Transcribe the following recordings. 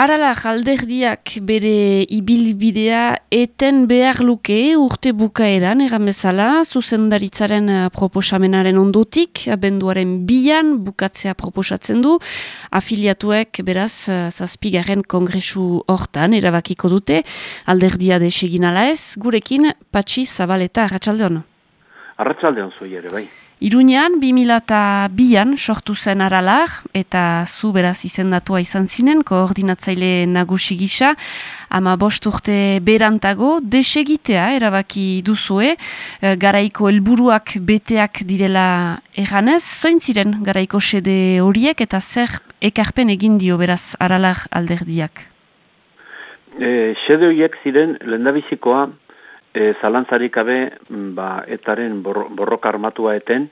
Arala alderdiak bere ibilbidea eten behar luke urte bukaeran, egan bezala, zuzendaritzaren eh, proposamenaren ondotik, benduaren bian bukatzea proposatzen du, afiliatuek beraz eh, zazpigaren kongresu hortan erabakiko dute, alderdia desegin ala ez, gurekin patxi zabaleta, arratsaldeon. Arratxaldeon zui ere, bai. Iruñean, 2002an sortu zen aralar, eta zu beraz izendatua izan zinen, koordinatzaile nagusi gisa, ama bost urte berantago, desegitea erabaki duzue, e, garaiko helburuak beteak direla eganez, zoin ziren garaiko sede horiek, eta zer ekarpen egin dio beraz aralar alderdiak? E, sede horiek ziren, lendabizikoa, e, zalantzarik abe ba, etaren borroka armatua eten,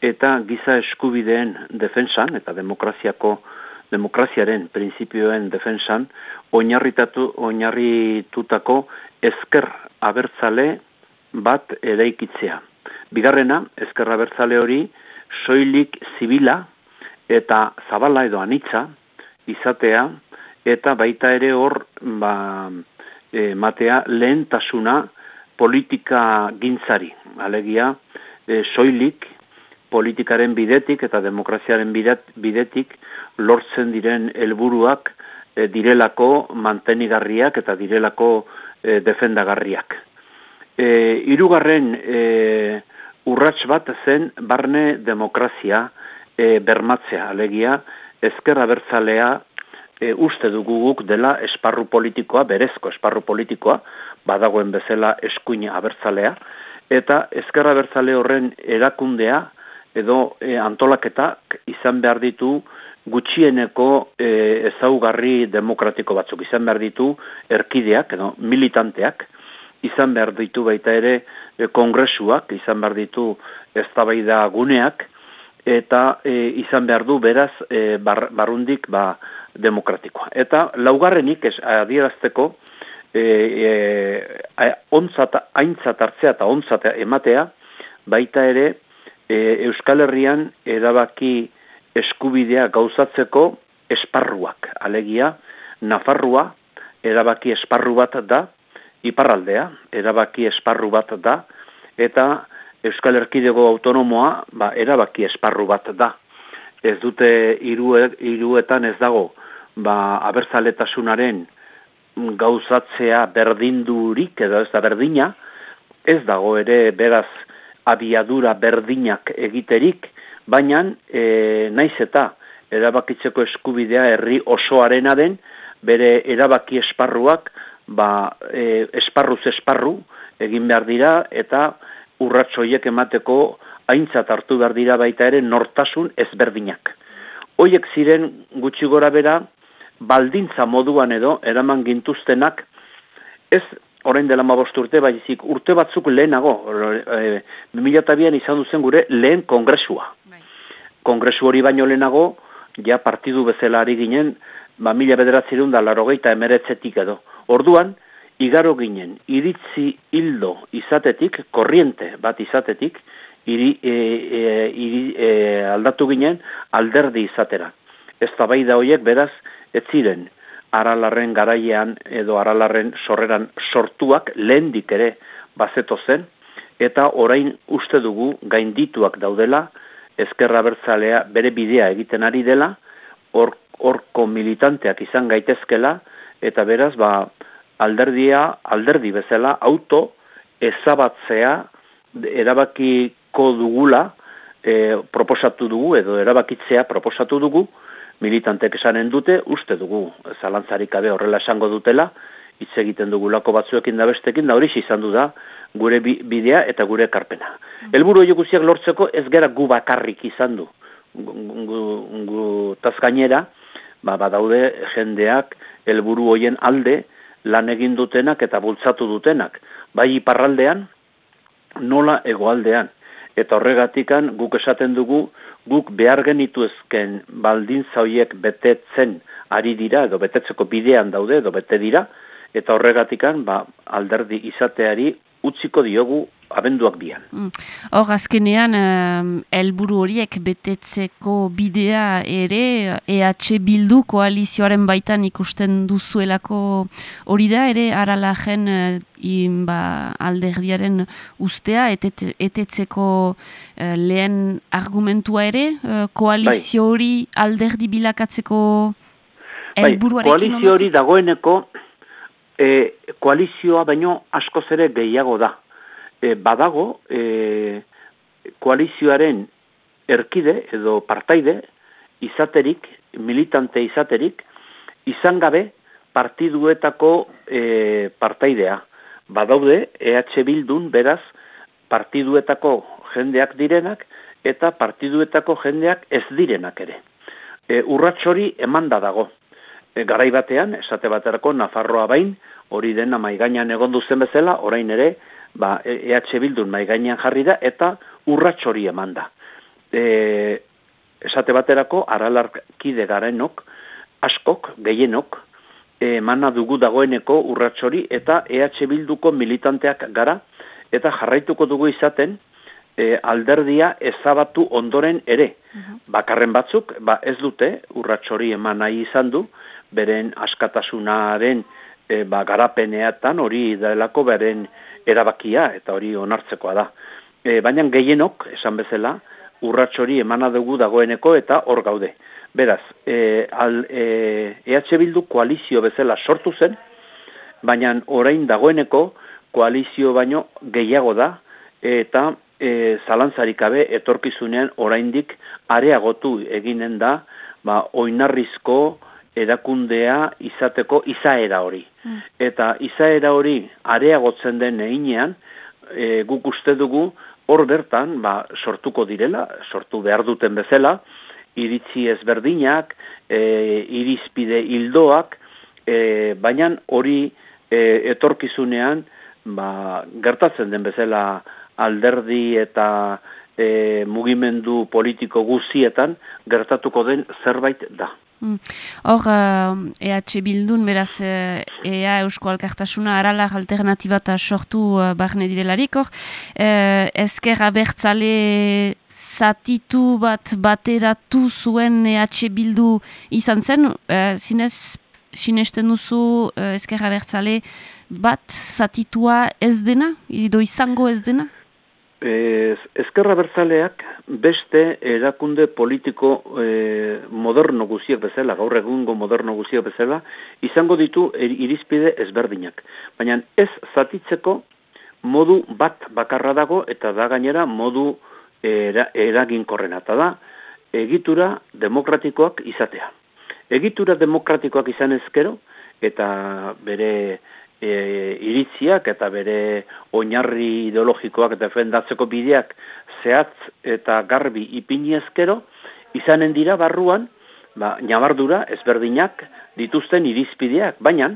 eta giza eskubideen defensan, eta demokraziako demokraziaren printzipioen defensan, oinarritatu, oinarritutako ezker abertzale bat eraikitzea. Bigarrena, ezker abertzale hori, soilik zibila eta zabala edo anitza izatea, eta baita ere hor ba, e, matea lehentasuna politika gintzari, alegia e, soilik politikaren bidetik eta demokraziaren bidetik lortzen diren helburuak e, direlako mantenigarriak eta direlako e, defendagarriak. E, irugarren e, urrats bat zen barne demokrazia e, bermatzea, alegia ezkerra bertzalea e, uste dugu guk dela esparru politikoa, berezko esparru politikoa, badagoen bezala eskuina abertzalea, eta ezkerra abertzale horren erakundea edo e, antolaketak izan behar ditu gutxieneko e, ezaugarri demokratiko batzuk, izan behar ditu erkideak edo militanteak, izan behar ditu baita ere e, kongresuak, izan behar ditu eztabaida guneak, eta e, izan behar du beraz e, barrundik ba, demokratikoa. Eta laugarrenik ez adierazteko e, e, onzat, aintzat hartzea eta onzat ematea, baita ere e, Euskal Herrian erabaki eskubidea gauzatzeko esparruak. Alegia, Nafarrua erabaki esparru bat da, iparraldea erabaki esparru bat da, eta Euskal Herkidego autonomoa ba, erabaki esparru bat da. Ez dute hiruetan ez dago ba, abertzaletasunaren gauzatzea berdindurik edo ez da berdina, ez dago ere beraz abiadura berdinak egiterik, baina e, naiz eta erabakitzeko eskubidea herri osoarena den, bere erabaki esparruak ba, e, esparruz esparru egin behar dira eta urratsoiek emateko aintzat hartu behar dira baita ere nortasun ezberdinak. Hoiek ziren gutxi gora bera, baldintza moduan edo eraman gintuztenak ez orain dela mabost urte, baizik urte batzuk lehenago, e, 2002an izan duzen gure lehen kongresua. Bai. Kongresu hori baino lehenago, ja partidu bezala ari ginen, ba mila bederatzerun da larogeita emeretzetik edo. Orduan, igaro ginen, iritzi hildo izatetik, korriente bat izatetik, iri, e, e, iri, e, aldatu ginen alderdi izatera. Ez da bai da horiek, beraz, ez ziren aralarren garaian edo aralarren sorreran sortuak lehendik ere bazeto zen, eta orain uste dugu gaindituak daudela, ezkerra bertzalea bere bidea egiten ari dela, horko militanteak izan gaitezkela, eta beraz, ba, alderdia, alderdi bezala, auto ezabatzea erabakiko dugula, e, proposatu dugu, edo erabakitzea proposatu dugu, militantek esanen dute, uste dugu, zalantzarik abe horrela esango dutela, hitz egiten dugulako batzuekin da bestekin, da hori izan du da, gure bidea eta gure ekarpena. Mm. Elburu hori guziak lortzeko ez gara gu bakarrik izan du. Gu, gu, tazkainera, ba, badaude jendeak helburu hoien alde lan egin dutenak eta bultzatu dutenak. Bai iparraldean, nola egoaldean. Eta horregatikan guk esaten dugu, guk behar genitu ezken baldin zauiek betetzen ari dira, edo betetzeko bidean daude, edo bete dira, eta horregatikan ba, alderdi izateari utziko diogu abenduak bian. Mm. Hor, azkenean, helburu horiek betetzeko bidea ere, EH Bildu koalizioaren baitan ikusten duzuelako hori da, ere, aralajen uh, ba, alderdiaren ustea, etet, etetzeko uh, lehen argumentua ere, uh, koalizio bai. hori alderdi bilakatzeko bai, Koalizio hori dagoeneko, e, koalizioa baino askoz ere gehiago da e, badago e, koalizioaren erkide edo partaide izaterik, militante izaterik, izan gabe partiduetako e, partaidea. Badaude, EH Bildun beraz partiduetako jendeak direnak eta partiduetako jendeak ez direnak ere. E, urratxori emanda dago. E, garai batean, esate baterako, Nafarroa bain, hori dena maigainan egon duzen bezala, orain ere, ba, EH Bildun mai gainean jarri da eta urrats hori eman da. E, esate baterako aralarkide garenok, askok, gehienok, emana dugu dagoeneko urrats hori eta EH Bilduko militanteak gara eta jarraituko dugu izaten e, alderdia ezabatu ondoren ere. Bakarren batzuk, ba ez dute urrats hori eman nahi izan du, beren askatasunaren e, ba, garapeneatan hori delako beren erabakia eta hori onartzekoa da. E, baina gehienok, esan bezala, urrats hori emana dugu dagoeneko eta hor gaude. Beraz, e, al, e, EH Bildu koalizio bezala sortu zen, baina orain dagoeneko koalizio baino gehiago da, eta e, zalantzarikabe etorkizunean oraindik areagotu eginen da, ba, oinarrizko, erakundea izateko izaera hori. Mm. Eta izaera hori areagotzen den einean, e, guk uste dugu hor bertan ba, sortuko direla, sortu behar duten bezala, iritzi ezberdinak, e, irizpide hildoak, e, baina hori e, etorkizunean ba, gertatzen den bezala alderdi eta e, mugimendu politiko guzietan gertatuko den zerbait da. Mm. Hor, EH Bildun, beraz, uh, EA Eusko Alkartasuna aralar alternatibata sortu uh, barne direlarik, hor, uh, ezker abertzale zatitu bat bateratu zuen EH Bildu izan zen, zinez, sinesten duzu ezker abertzale bat zatitua ez dena, ido izango ez dena? Ez, ezkerra bertzaleak beste erakunde politiko e, moderno guziak bezala, gaur egungo moderno guziak bezala, izango ditu irizpide ezberdinak. Baina ez zatitzeko modu bat bakarra dago eta da gainera modu era, eraginkorrena. Eta da, egitura demokratikoak izatea. Egitura demokratikoak izan ezkero eta bere e, iritziak eta bere oinarri ideologikoak defendatzeko bideak zehatz eta garbi ipini ezkero, izanen dira barruan, ba, nabardura ezberdinak dituzten irizpideak, baina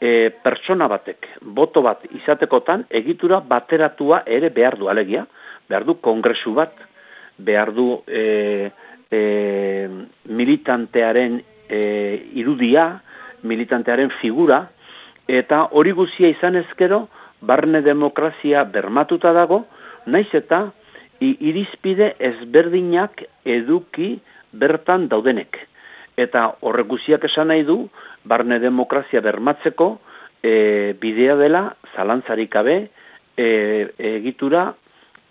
e, pertsona batek, boto bat izatekotan, egitura bateratua ere behar du alegia, behar du kongresu bat, behar du e, e, militantearen e, irudia, militantearen figura, eta hori guzia izan ezkero, barne demokrazia bermatuta dago, naiz eta irizpide ezberdinak eduki bertan daudenek. Eta horrek guziak esan nahi du, barne demokrazia bermatzeko e, bidea dela, zalantzarikabe, e, egitura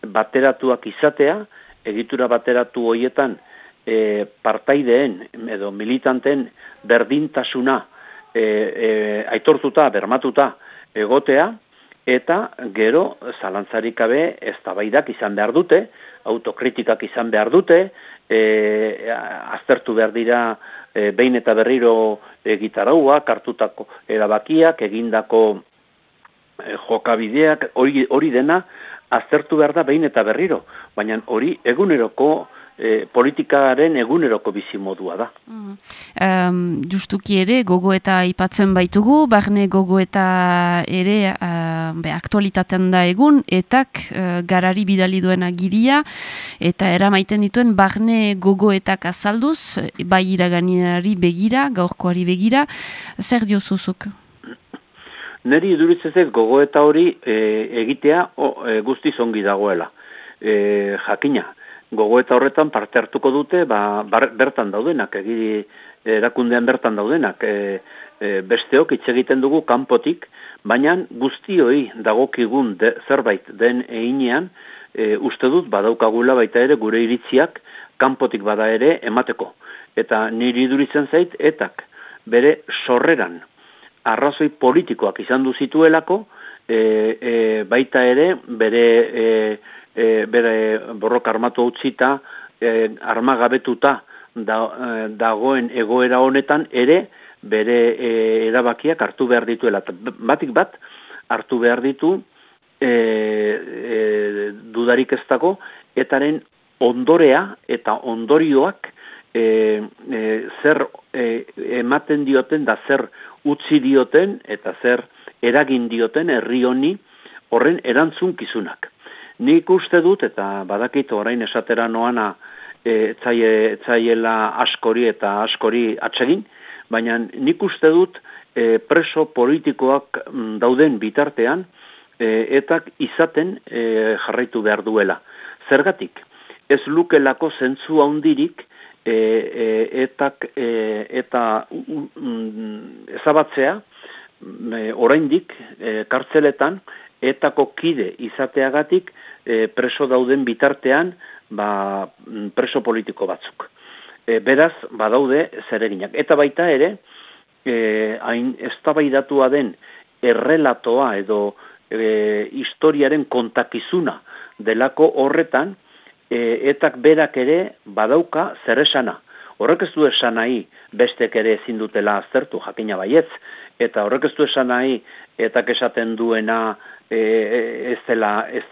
bateratuak izatea, egitura bateratu hoietan e, partaideen edo militanten berdintasuna e, e, aitortuta, bermatuta egotea, eta gero zalantzarik gabe eztabaidak izan behar dute, autokritikak izan behar dute, e, aztertu behar dira e, behin eta berriro e, gitaraua, kartutako erabakiak, egindako e, jokabideak, hori, hori dena aztertu behar da behin eta berriro, baina hori eguneroko e, politikaren eguneroko bizi modua da. Mm. Um, justuki ere, gogo eta ipatzen baitugu, barne gogo eta ere uh, be, aktualitatean da egun, etak uh, garari bidali duena giria, eta eramaiten dituen barne gogo etak azalduz, bai iraganiari begira, gaurkoari begira, zer diozuzuk? Neri iduritzezet gogo eta hori e, egitea o, e, guztiz ongi dagoela. E, jakina, gogo eta horretan parte hartuko dute, ba, bertan daudenak, egiri erakundean bertan daudenak, e, e, besteok hitz egiten dugu kanpotik, baina guztioi dagokigun de, zerbait den einean, e, uste dut badaukagula baita ere gure iritziak kanpotik bada ere emateko. Eta niri iduritzen zait, etak bere sorreran arrazoi politikoak izan du zituelako, e, e, baita ere bere, e, e, bere borrok armatu utzita, e, armagabetuta da, e, dagoen egoera honetan ere bere e, erabakiak hartu behar dituela. Batik bat hartu behar ditu e, e, dudarik ez dago, etaren ondorea eta ondorioak e, e, zer e, ematen dioten da zer utzi dioten eta zer eragin dioten herri honi horren erantzunkizunak. Nik uste dut eta badakit orain esatera noana e, etzaiela askori eta askori atsegin, baina nik uste dut e, preso politikoak mm, dauden bitartean e, etak izaten e, jarraitu behar duela. Zergatik, ez lukelako zentzu handirik e, e, etak e, eta mm, ezabatzea e, oraindik e, kartzeletan etako kide izateagatik e, preso dauden bitartean ba, mm, preso politiko batzuk. E, beraz, badaude zereginak. Eta baita ere, e, hain eztabaidatua den errelatoa edo e, historiaren kontakizuna delako horretan, e, etak berak ere badauka zer esana. Horrek ez du esan nahi bestek ere ezin dutela aztertu, jakina baietz, eta horrek ez du esan nahi etak esaten duena e, ez dela ez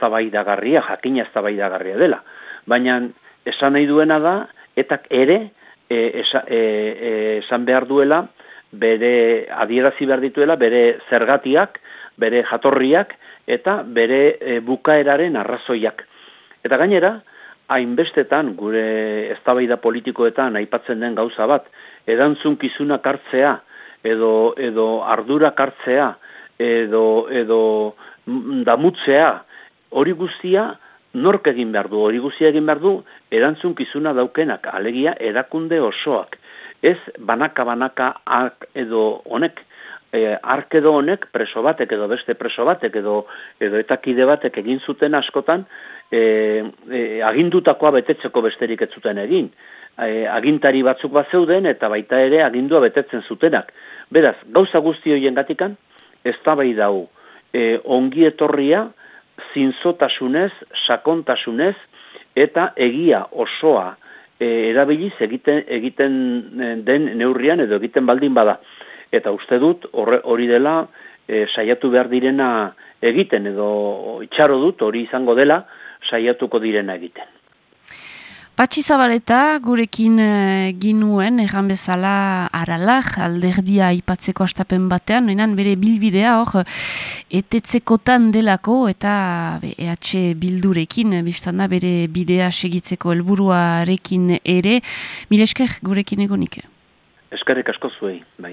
garria, jakina ez garria dela. Baina esan nahi duena da, etak ere e, esa, e, e, esan behar duela, bere adierazi behar dituela, bere zergatiak, bere jatorriak, eta bere e, bukaeraren arrazoiak. Eta gainera, hainbestetan gure eztabaida politikoetan aipatzen den gauza bat, erantzun hartzea, edo, edo ardura hartzea, edo, edo damutzea, hori guztia nork egin behar du, hori guztia egin behar du, erantzun daukenak, alegia erakunde osoak. Ez banaka-banaka edo honek, e, arkedo honek preso batek edo beste preso batek edo edo etakide batek egin zuten askotan e, e, agindutakoa betetzeko besterik ez zuten egin. E, agintari batzuk bat zeuden eta baita ere agindua betetzen zutenak. Beraz, gauza guzti horien gatikan, ez da bai dau e, ongi etorria zinzotasunez, sakontasunez eta egia osoa e, erabiliz egiten, egiten den neurrian edo egiten baldin bada eta uste dut hori dela e, saiatu behar direna egiten edo itxaro dut hori izango dela saiatuko direna egiten. Patxi Zabaleta gurekin e, ginuen erran bezala aralak alderdia ipatzeko astapen batean, enan bere bilbidea hor etetzekotan delako eta EH bildurekin, biztanda bere bidea segitzeko helburuarekin ere, milesker gurekin egonik. Eskerrik asko zuei, bai.